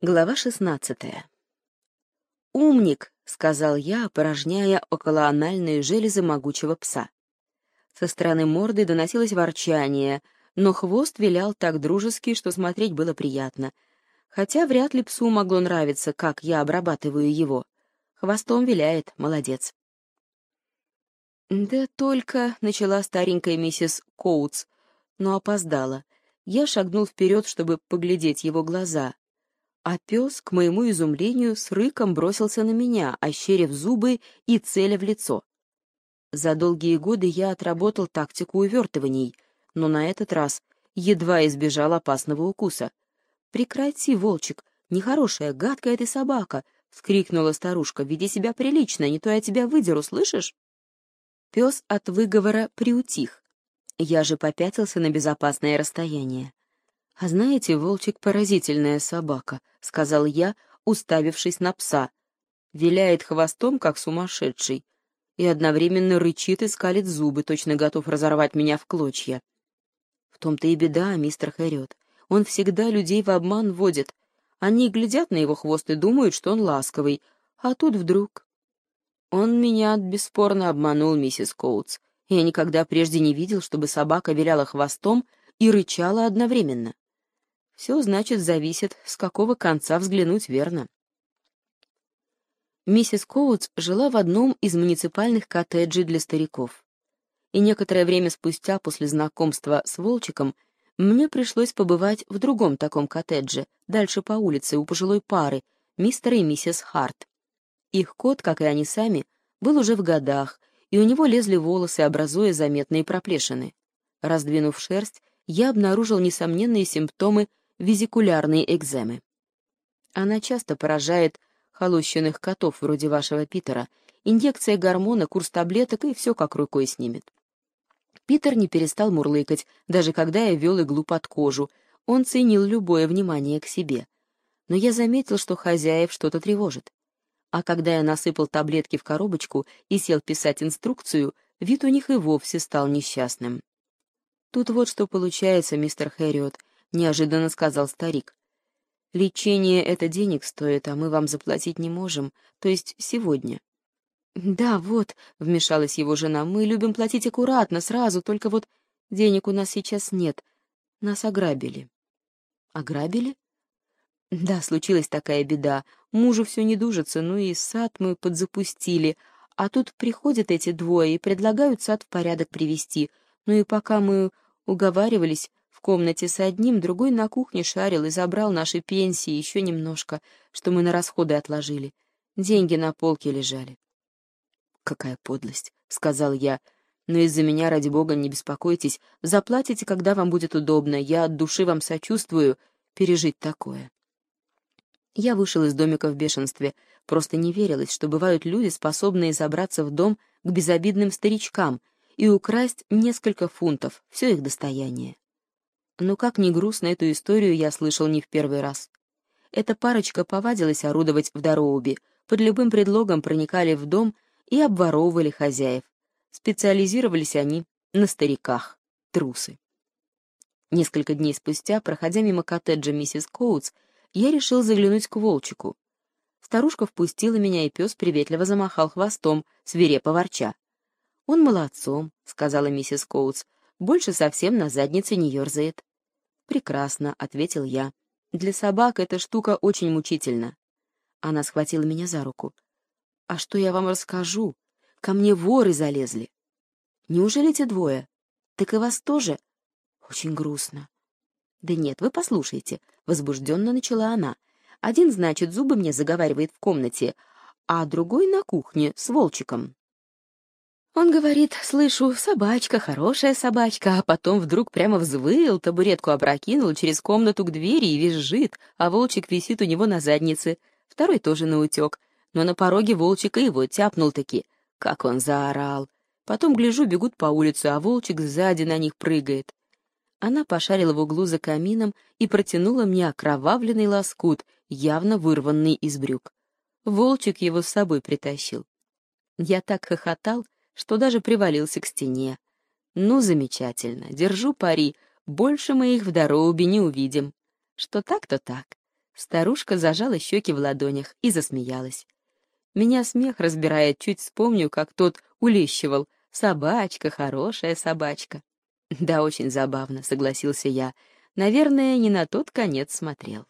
Глава шестнадцатая. «Умник!» — сказал я, опорожняя околоанальные железы могучего пса. Со стороны морды доносилось ворчание, но хвост вилял так дружески, что смотреть было приятно. Хотя вряд ли псу могло нравиться, как я обрабатываю его. Хвостом виляет, молодец. «Да только...» — начала старенькая миссис Коутс, но опоздала. Я шагнул вперед, чтобы поглядеть его глаза — а пес, к моему изумлению, с рыком бросился на меня, ощерив зубы и целя в лицо. За долгие годы я отработал тактику увертываний, но на этот раз едва избежал опасного укуса. «Прекрати, волчик, нехорошая, гадкая ты собака!» — вскрикнула старушка. «Веди себя прилично, не то я тебя выдеру, слышишь?» Пес от выговора приутих. Я же попятился на безопасное расстояние. «А знаете, волчик — поразительная собака», — сказал я, уставившись на пса. Виляет хвостом, как сумасшедший, и одновременно рычит и скалит зубы, точно готов разорвать меня в клочья. В том-то и беда, мистер Хэрриот. Он всегда людей в обман вводит. Они глядят на его хвост и думают, что он ласковый, а тут вдруг... Он меня бесспорно обманул, миссис Коутс. Я никогда прежде не видел, чтобы собака виляла хвостом и рычала одновременно. Все, значит, зависит, с какого конца взглянуть верно. Миссис Коутс жила в одном из муниципальных коттеджей для стариков. И некоторое время спустя, после знакомства с Волчиком, мне пришлось побывать в другом таком коттедже, дальше по улице, у пожилой пары, мистера и миссис Харт. Их кот, как и они сами, был уже в годах, и у него лезли волосы, образуя заметные проплешины. Раздвинув шерсть, я обнаружил несомненные симптомы визикулярной экземы. Она часто поражает холощенных котов вроде вашего Питера. Инъекция гормона, курс таблеток и все как рукой снимет. Питер не перестал мурлыкать, даже когда я вел иглу под кожу. Он ценил любое внимание к себе. Но я заметил, что хозяев что-то тревожит. А когда я насыпал таблетки в коробочку и сел писать инструкцию, вид у них и вовсе стал несчастным. Тут вот что получается, мистер Хэриот. — неожиданно сказал старик. «Лечение это денег стоит, а мы вам заплатить не можем, то есть сегодня». «Да, вот», — вмешалась его жена, — «мы любим платить аккуратно, сразу, только вот денег у нас сейчас нет. Нас ограбили». «Ограбили?» «Да, случилась такая беда. Мужу все не дужится, ну и сад мы подзапустили, а тут приходят эти двое и предлагают сад в порядок привести. Ну и пока мы уговаривались, в комнате с одним, другой на кухне шарил и забрал наши пенсии еще немножко, что мы на расходы отложили. Деньги на полке лежали. «Какая подлость», — сказал я. «Но из-за меня, ради бога, не беспокойтесь. Заплатите, когда вам будет удобно. Я от души вам сочувствую пережить такое». Я вышел из домика в бешенстве. Просто не верилось, что бывают люди, способные забраться в дом к безобидным старичкам и украсть несколько фунтов, все их достояние. Но как ни грустно, эту историю я слышал не в первый раз. Эта парочка повадилась орудовать в Дороубе, под любым предлогом проникали в дом и обворовывали хозяев. Специализировались они на стариках, трусы. Несколько дней спустя, проходя мимо коттеджа миссис Коутс, я решил заглянуть к волчику. Старушка впустила меня, и пес приветливо замахал хвостом, свирепо ворча. «Он молодцом», — сказала миссис Коутс, — «больше совсем на заднице не ерзает». «Прекрасно», — ответил я. «Для собак эта штука очень мучительна». Она схватила меня за руку. «А что я вам расскажу? Ко мне воры залезли». «Неужели те двое? Так и вас тоже?» «Очень грустно». «Да нет, вы послушайте», — возбужденно начала она. «Один, значит, зубы мне заговаривает в комнате, а другой на кухне с волчиком. Он говорит, слышу, собачка, хорошая собачка, а потом вдруг прямо взвыл, табуретку опрокинул через комнату к двери и визжит, а волчик висит у него на заднице. Второй тоже наутек, но на пороге волчика его тяпнул-таки. Как он заорал. Потом, гляжу, бегут по улице, а волчик сзади на них прыгает. Она пошарила в углу за камином и протянула мне окровавленный лоскут, явно вырванный из брюк. Волчик его с собой притащил. Я так хохотал, что даже привалился к стене. Ну, замечательно, держу пари, больше мы их в дороге не увидим. Что так, то так. Старушка зажала щеки в ладонях и засмеялась. Меня смех разбирает, чуть вспомню, как тот улещивал. «Собачка, хорошая собачка». «Да, очень забавно», — согласился я. «Наверное, не на тот конец смотрел».